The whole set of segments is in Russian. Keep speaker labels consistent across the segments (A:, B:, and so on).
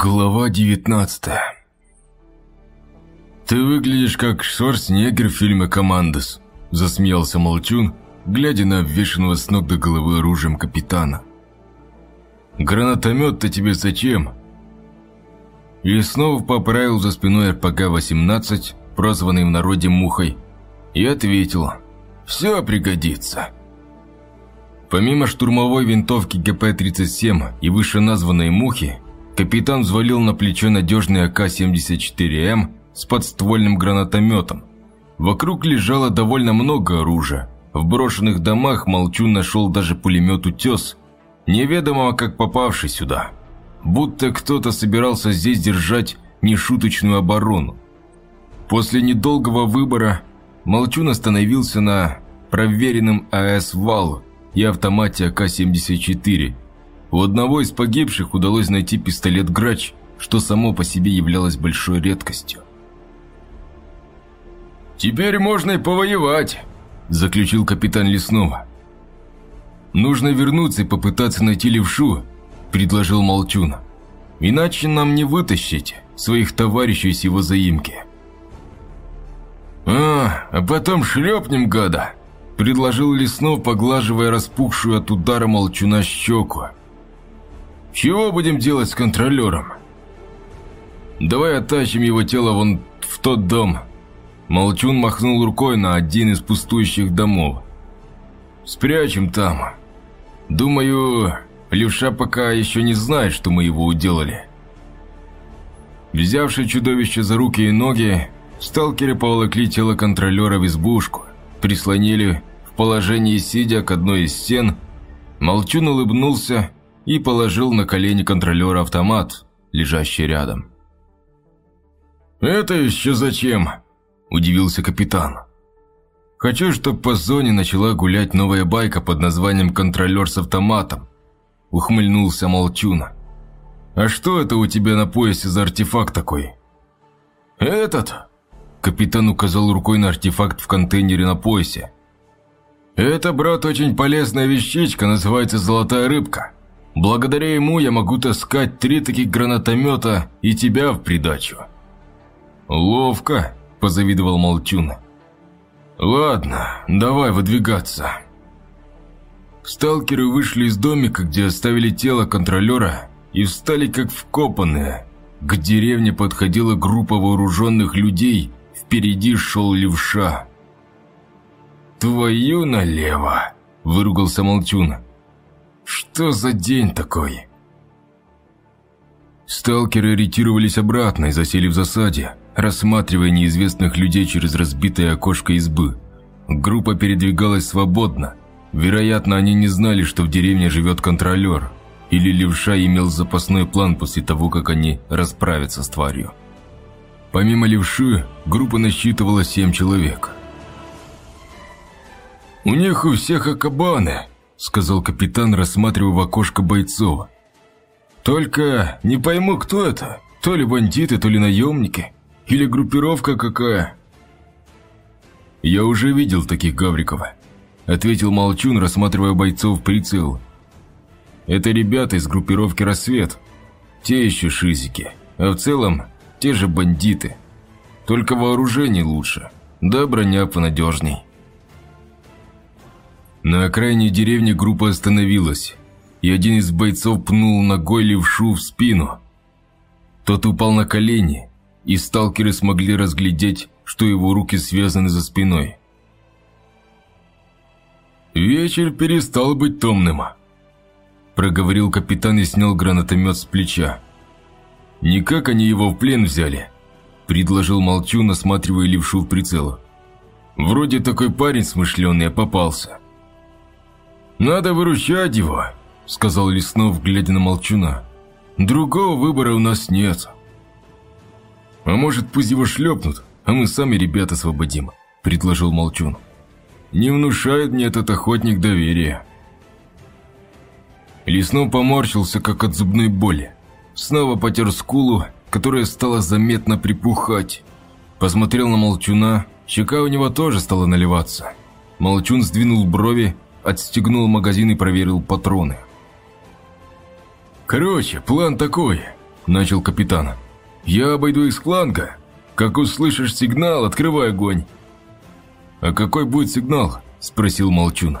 A: Глава 19 «Ты выглядишь как Шварценеггер в фильме «Командос», – засмеялся Молчун, глядя на обвешанного с ног до головы оружием капитана. «Гранатомет-то тебе зачем?» И снова поправил за спиной РПГ-18, прозванный в народе «Мухой», и ответил «Все пригодится». Помимо штурмовой винтовки ГП-37 и вышеназванной «Мухи», капитан взвалил на плечо надежный АК-74М с подствольным гранатометом. Вокруг лежало довольно много оружия. В брошенных домах Молчун нашел даже пулемет «Утес», неведомого как попавший сюда. Будто кто-то собирался здесь держать нешуточную оборону. После недолгого выбора Молчун остановился на проверенном АС «Вал» и автомате АК-74. У одного из погибших удалось найти пистолет «Грач», что само по себе являлось большой редкостью. «Теперь можно и повоевать», – заключил капитан Лесного. «Нужно вернуться и попытаться найти левшу», – предложил Молчун. «Иначе нам не вытащить своих товарищей с его заимки». «А, а потом шлепнем гада», – предложил Леснов, поглаживая распухшую от удара Молчуна щеку. «Чего будем делать с контролером?» «Давай оттащим его тело вон в тот дом», Молчун махнул рукой на один из пустующих домов. «Спрячем там. Думаю, левша пока еще не знает, что мы его уделали». Взявши чудовище за руки и ноги, сталкеры поволокли тело контролера в избушку, прислонили в положении сидя к одной из стен, Молчун улыбнулся и положил на колени контролера автомат, лежащий рядом. «Это еще зачем?» – удивился капитан. «Хочу, чтобы по зоне начала гулять новая байка под названием «Контролер с автоматом», – ухмыльнулся Молчуна. «А что это у тебя на поясе за артефакт такой?» «Этот?» – капитан указал рукой на артефакт в контейнере на поясе. «Это, брат, очень полезная вещичка, называется «Золотая рыбка». Благодаря ему я могу таскать три таких гранатомета и тебя в придачу». «Ловко», – позавидовал Молчун. «Ладно, давай выдвигаться». Сталкеры вышли из домика, где оставили тело контролера, и встали как вкопанные. К деревне подходила группа вооруженных людей, впереди шел левша. «Твою налево!» – выругался Молчун. «Что за день такой?» Сталкеры ретировались обратно и засели в засаде рассматривая неизвестных людей через разбитое окошко избы. Группа передвигалась свободно. Вероятно, они не знали, что в деревне живет контролер. Или левша имел запасной план после того, как они расправятся с тварью. Помимо левши, группа насчитывала семь человек. «У них у всех акабаны», – сказал капитан, рассматривая в окошко бойцов. «Только не пойму, кто это. То ли бандиты, то ли наемники. Или группировка какая?» «Я уже видел таких гавриков», – ответил Молчун, рассматривая бойцов в прицел. «Это ребята из группировки «Рассвет». Те еще шизики, а в целом те же бандиты. Только вооружение лучше, да броня понадежней». На окраине деревни группа остановилась, и один из бойцов пнул ногой левшу в спину. Тот упал на колени и сталкеры смогли разглядеть, что его руки связаны за спиной. «Вечер перестал быть томным», – проговорил капитан и снял гранатомет с плеча. «Никак они его в плен взяли», – предложил Молчун, осматривая левшу в прицел. «Вроде такой парень смышленый попался». «Надо выручать его», – сказал Леснов, глядя на Молчуна. «Другого выбора у нас нет». «А может, пусть его шлепнут, а мы сами ребят освободим», – предложил Молчун. «Не внушает мне этот охотник доверия». Леснов поморщился, как от зубной боли. Снова потер скулу, которая стала заметно припухать. Посмотрел на Молчуна, щека у него тоже стала наливаться. Молчун сдвинул брови, отстегнул магазин и проверил патроны. «Короче, план такой», начал капитан. «Я обойду из фланга. Как услышишь сигнал, открывай огонь». «А какой будет сигнал?» – спросил Молчун.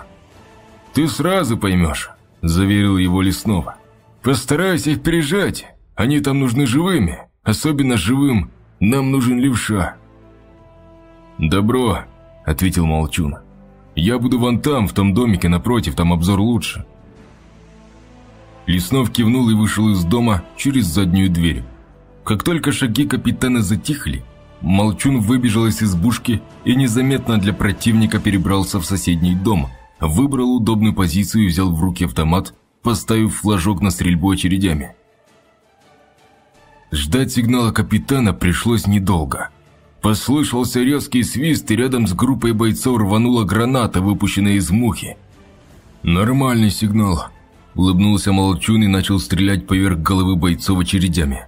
A: «Ты сразу поймешь», – заверил его Леснова. «Постарайся их пережать. Они там нужны живыми. Особенно живым нам нужен левша». «Добро», – ответил Молчун. «Я буду вон там, в том домике напротив, там обзор лучше». Леснов кивнул и вышел из дома через заднюю дверь. Как только шаги капитана затихли, Молчун выбежал из избушки и незаметно для противника перебрался в соседний дом, выбрал удобную позицию и взял в руки автомат, поставив флажок на стрельбу очередями. Ждать сигнала капитана пришлось недолго. Послышался резкий свист, и рядом с группой бойцов рванула граната, выпущенная из мухи. «Нормальный сигнал», – улыбнулся Молчун и начал стрелять поверх головы бойцов очередями.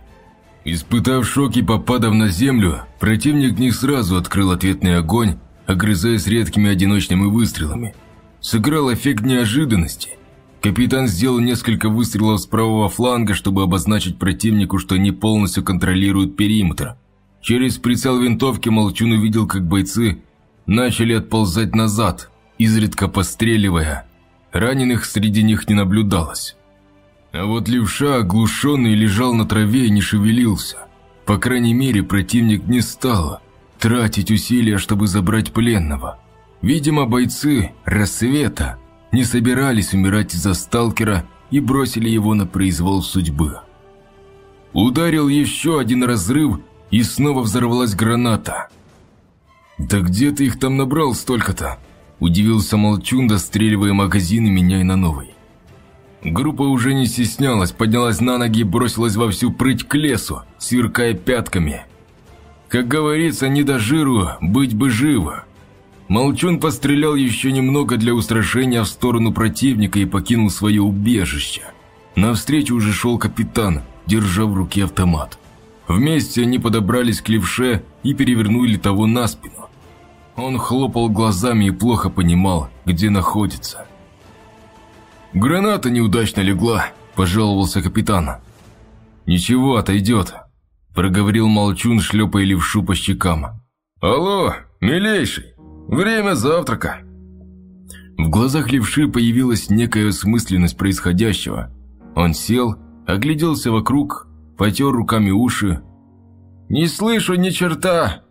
A: Испытав шок и попадав на землю, противник не сразу открыл ответный огонь, огрызаясь редкими одиночными выстрелами. Сыграл эффект неожиданности. Капитан сделал несколько выстрелов с правого фланга, чтобы обозначить противнику, что они полностью контролируют периметр. Через прицел винтовки Молчун увидел, как бойцы начали отползать назад, изредка постреливая. Раненых среди них не наблюдалось. А вот левша, оглушенный, лежал на траве и не шевелился. По крайней мере, противник не стал тратить усилия, чтобы забрать пленного. Видимо, бойцы «Рассвета» не собирались умирать из-за сталкера и бросили его на произвол судьбы. Ударил еще один разрыв, и снова взорвалась граната. «Да где ты их там набрал столько-то?» Удивился Молчун, достреливая магазин и меняя на новый. Группа уже не стеснялась, поднялась на ноги и бросилась во всю прыть к лесу, сверкая пятками. Как говорится, не до жиру, быть бы живо. Молчун пострелял еще немного для устрашения в сторону противника и покинул свое убежище. Навстречу уже шел капитан, держа в руке автомат. Вместе они подобрались к левше и перевернули того на спину. Он хлопал глазами и плохо понимал, где находится. «Граната неудачно легла», – пожаловался капитан. «Ничего, отойдет», – проговорил Молчун, шлепая левшу по щекам. «Алло, милейший, время завтрака». В глазах левши появилась некая осмысленность происходящего. Он сел, огляделся вокруг, потер руками уши. «Не слышу ни черта!»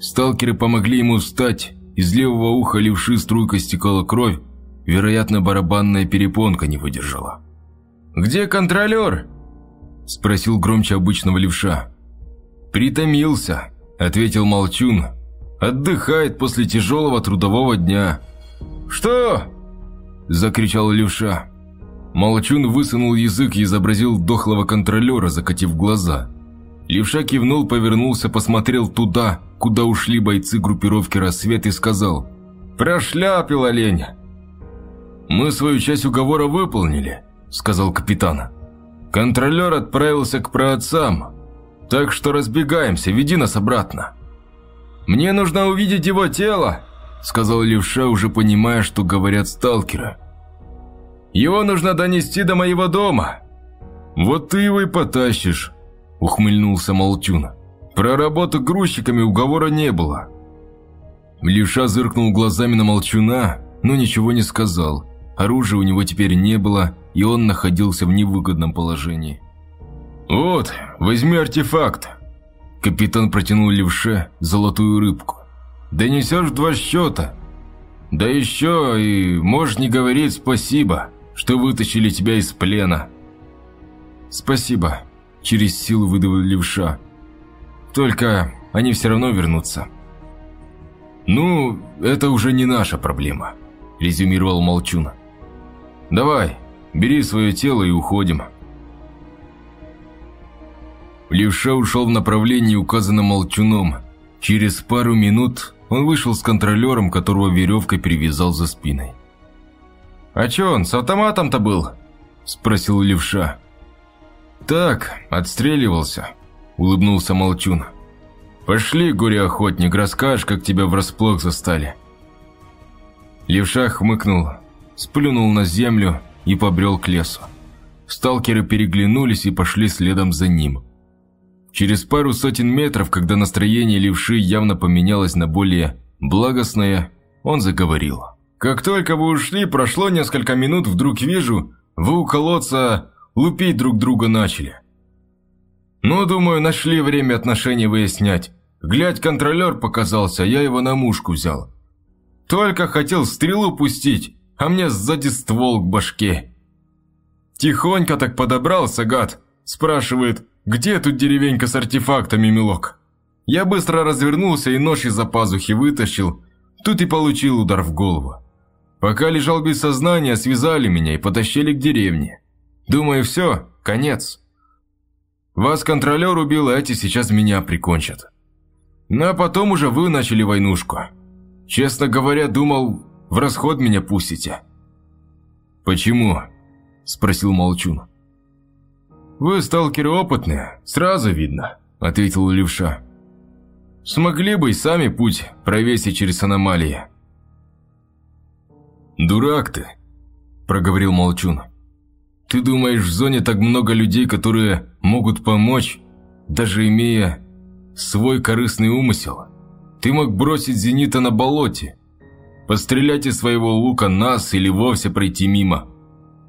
A: Сталкеры помогли ему встать, из левого уха левши струйка стекала кровь, Вероятно, барабанная перепонка не выдержала. «Где контролер?» – спросил громче обычного левша. «Притомился», – ответил Молчун. «Отдыхает после тяжелого трудового дня». «Что?» – закричал левша. Молчун высунул язык и изобразил дохлого контролера, закатив глаза. Левша кивнул, повернулся, посмотрел туда, куда ушли бойцы группировки «Рассвет» и сказал «Прошляпил олень, «Мы свою часть уговора выполнили», – сказал капитан. «Контролер отправился к праотцам, так что разбегаемся, веди нас обратно». «Мне нужно увидеть его тело», – сказал левша, уже понимая, что говорят сталкеры. «Его нужно донести до моего дома». «Вот ты его и потащишь», – ухмыльнулся Молчун. «Про работу грузчиками уговора не было». Левша зыркнул глазами на Молчуна, но ничего не сказал. Оружия у него теперь не было, и он находился в невыгодном положении. «Вот, возьми артефакт!» Капитан протянул левше золотую рыбку. «Донесешь два счета. Да еще и можешь не говорить спасибо, что вытащили тебя из плена». «Спасибо», – через силу выдавил левша. «Только они все равно вернутся». «Ну, это уже не наша проблема», – резюмировал Молчун. Давай, бери свое тело и уходим. Левша ушел в направлении, указанном молчуном. Через пару минут он вышел с контролером, которого веревкой перевязал за спиной. «А чё он, с автоматом-то был?» – спросил левша. «Так, отстреливался», – улыбнулся Молчун. «Пошли, горе-охотник, расскажешь, как тебя врасплох застали». Левша хмыкнул, сплюнул на землю и побрел к лесу. Сталкеры переглянулись и пошли следом за ним. Через пару сотен метров, когда настроение левши явно поменялось на более благостное, он заговорил. «Как только вы ушли, прошло несколько минут, вдруг вижу, вы у колодца лупить друг друга начали. Ну, думаю, нашли время отношений выяснять. Глядь, контролер показался, я его на мушку взял. Только хотел стрелу пустить, а мне сзади ствол к башке. Тихонько так подобрался, гад. Спрашивает, где тут деревенька с артефактами, милок? Я быстро развернулся и нож из-за пазухи вытащил. Тут и получил удар в голову. Пока лежал без сознания, связали меня и потащили к деревне. Думаю, все, конец. Вас контролер убил, а эти сейчас меня прикончат. Ну а потом уже вы начали войнушку. Честно говоря, думал, в расход меня пустите. Почему? Спросил Молчун. Вы сталкеры опытные, сразу видно, ответил левша. Смогли бы и сами путь провесить через аномалии. Дурак ты, проговорил Молчун. Ты думаешь, в зоне так много людей, которые могут помочь, даже имея свой корыстный умысел? Ты мог бросить зенита на болоте, пострелять из своего лука нас или вовсе пройти мимо.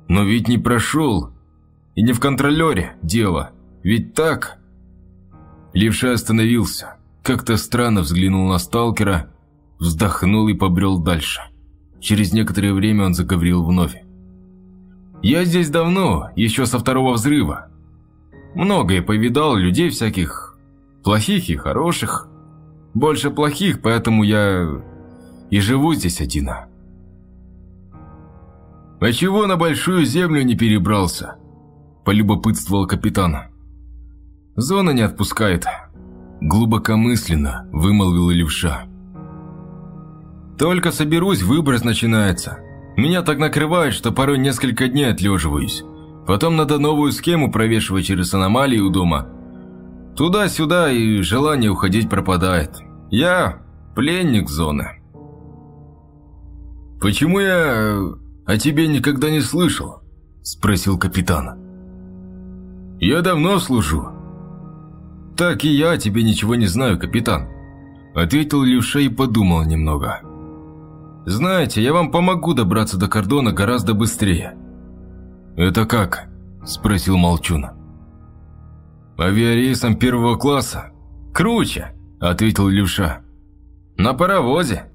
A: Но ведь не прошел. И не в контролере дело. Ведь так? Левша остановился, как-то странно взглянул на сталкера, вздохнул и побрел дальше. Через некоторое время он заговорил вновь. Я здесь давно, еще со второго взрыва. Многое повидал, людей всяких, плохих и хороших. Больше плохих, поэтому я и живу здесь один. «А чего на большую землю не перебрался?» – полюбопытствовал капитан. «Зона не отпускает», – глубокомысленно вымолвил левша. «Только соберусь, выброс начинается. Меня так накрывает, что порой несколько дней отлеживаюсь. Потом надо новую схему провешивать через аномалии у дома. Туда-сюда и желание уходить пропадает. Я пленник зоны. «Почему я о тебе никогда не слышал?» – спросил капитан. «Я давно служу». «Так и я о тебе ничего не знаю, капитан», – ответил Левша и подумал немного. «Знаете, я вам помогу добраться до кордона гораздо быстрее». «Это как?» – спросил Молчун. «Авиарейсом первого класса?» «Круче», – ответил Левша. «На паровозе».